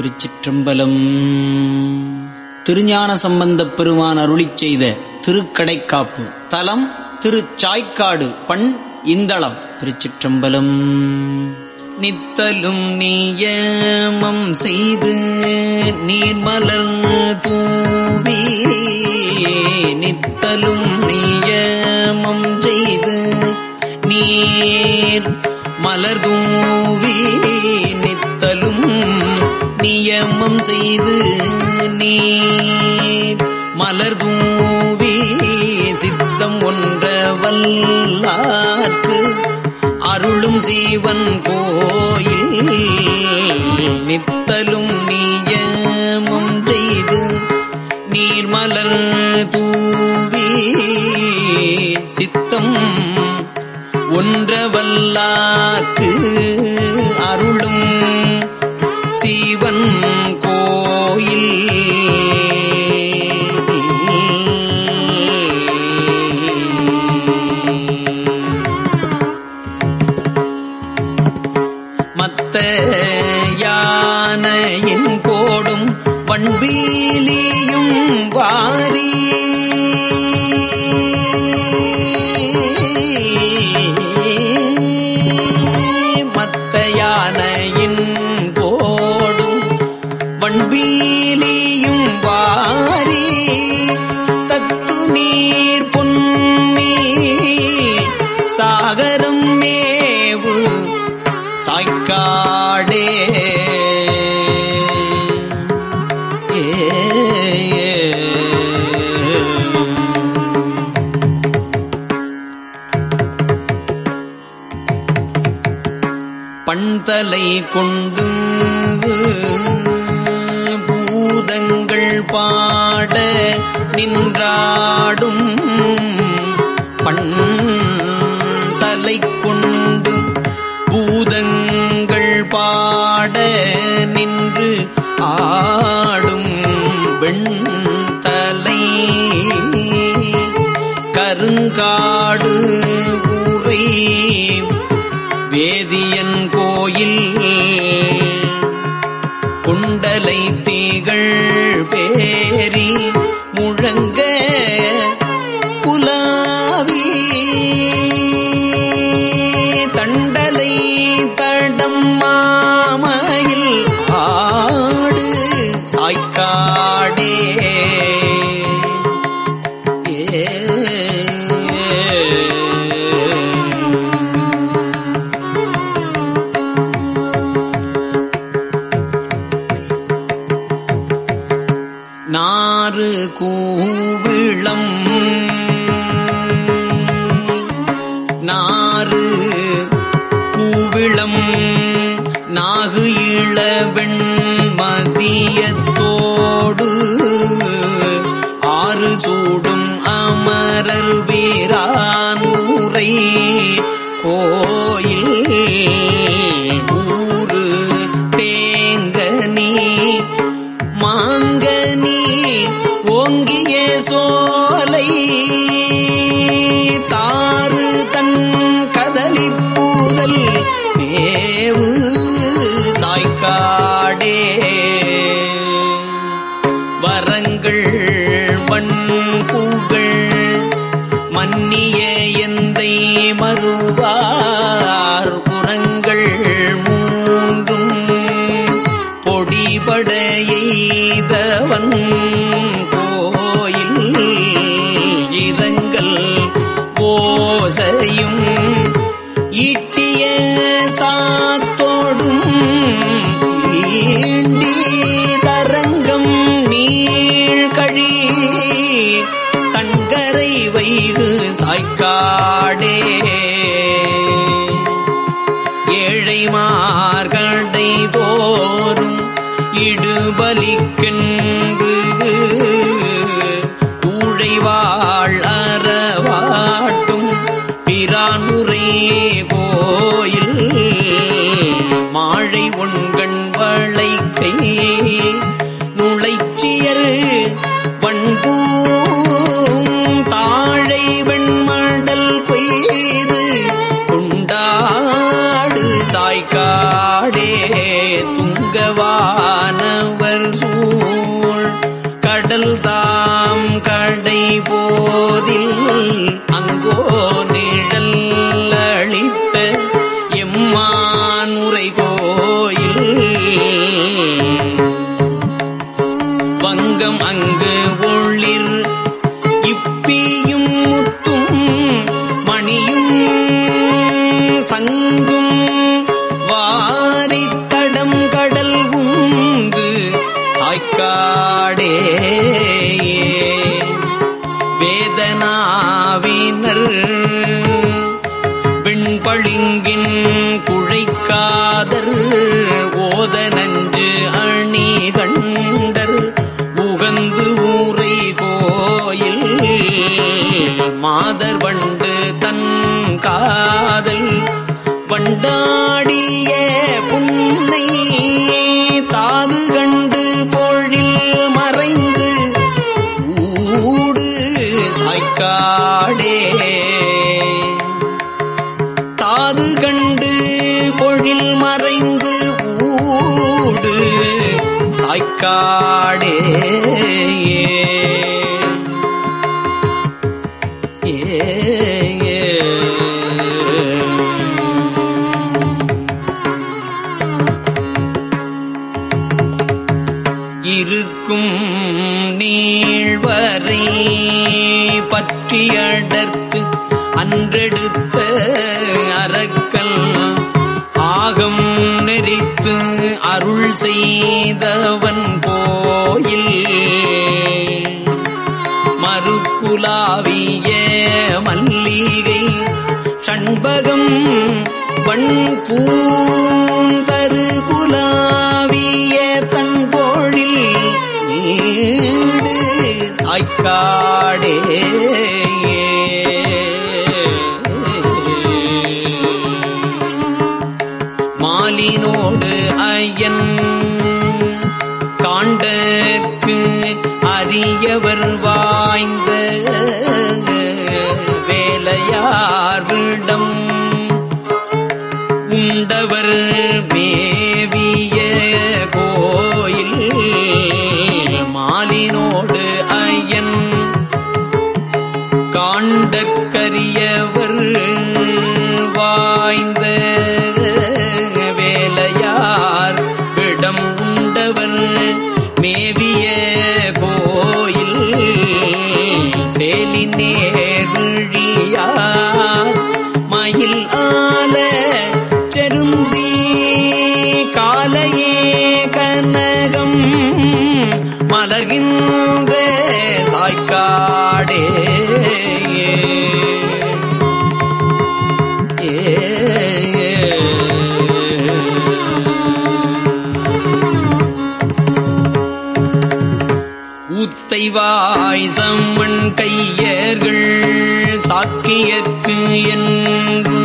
திருச்சிற்றம்பலம். திருஞான சம்பந்தப் பெருமான் அருளிச் செய்த திருக்கடைக்காப்பு. தலம் திருச்சாய்க்காடு பண் இந்தளம். திருச்சிற்றம்பலம். நித்தலும் நியமம் செய்து நீர்மலர் தூவி நித்தலும் செய்து நீ மலர் தூவி சித்தம் ஒன்ற வல்லார்க்கு. அருளும் சீவன் கோயில். நித்தலும் நியமம் செய்து நீர்மலர் தூவி சித்தம் ஒன்றவல்லாக்கு அருளும் வண்பீலியும் வாரி. மத்த யானையின் கோடும் வண்பீலியும் பண்தலை கொண்டு பூதங்கள் பாட நின்றாடும். பண்தலை கொண்டு பூதங்கள் பாட நின்று ஆடும் வெண்தலை. கருங்காடு ஊரை வேதி கூவிளம். நாறு கூவிளம். நாகு இளவெண் மதியத்தோடு ஆறு சூடும் அமரர் வீரான் ஊரை. தாறு தன் கதலி பூதல் மேவு சாய்க்காடே. வரங்கள் வண்பூகள் மன்னிய எந்தை மதுவார் புறங்கள் மூன்றும் பொடிபட எய்தவன் வாழ் அறவாட்டும் பிரானுரை கோயில் மாழை ஒண்கண் வளைக்கை நுழைச்சியர் வண்பூ வெண்பளிங்கின் குழைக்காதர் ஓத நஞ்சு அணி கண்டர் உகந்து ஊரை கோயில் மாதர் வண்டு தன் காதல் வண்டா காடே. இருக்கும் நீழ்வரை பற்றியடர்த்து அன்றெடுத்த அரக்கல் ஆகம் நெறித்து அருள் செய்தவன் மறுக்குலாவிய மல்லிகை சண்பகம் வண்பூந்தரு குலாவிய தன்போழில் நீடு சாய்க்காடே மாலினோடு ஐயன் காண்டற்கு அரியவர் உண்டவர் மேவிய கோயில் மாலினோடு ஐயன் செய்வாய் சம்மன் கையர்கள் சாக்கியற்கு என்று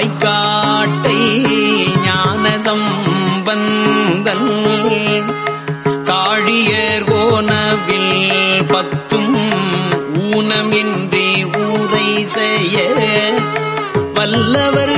வாய்க்காட்டை ஞான சம்பந்தன். காழியர் கோனவில் பத்தும் ஊனமின்றி ஊரை செய்ய வல்லவர்